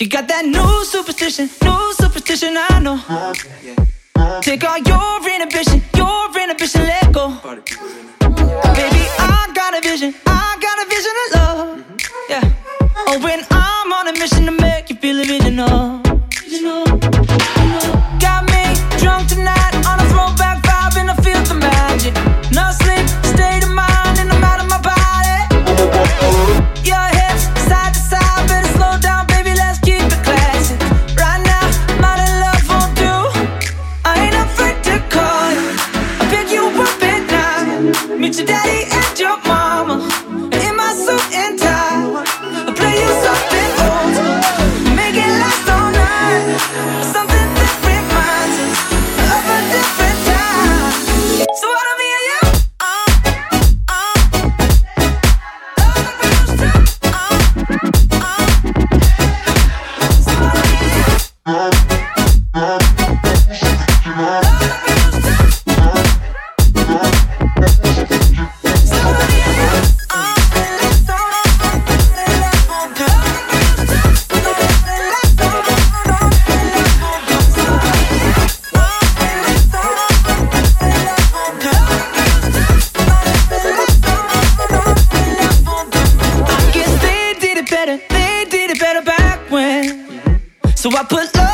You got that new superstition, new superstition, I know. Take all your inhibition, your inhibition, let go. Baby, I got a vision, I got a vision of love. Yeah. Oh, when I'm on a mission to make you feel original. Something better. They did it better back when. So I put love.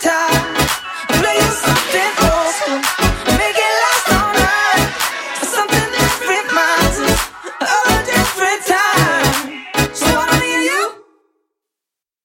time.